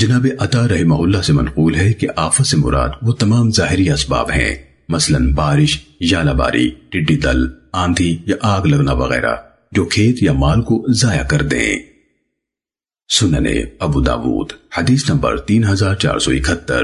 جناب عطا رحمہ اللہ سے منقول ہے کہ آفت سے مراد وہ تمام ظاہری اسباب ہیں، مثلا بارش یا باری ٹڈی دل آندھی یا آگ لگنا وغیرہ، جو کھیت یا مال کو ضائع کر دیں۔ سننے ابو داود، حدیث نمبر تین ہزار چار سو اکہتر۔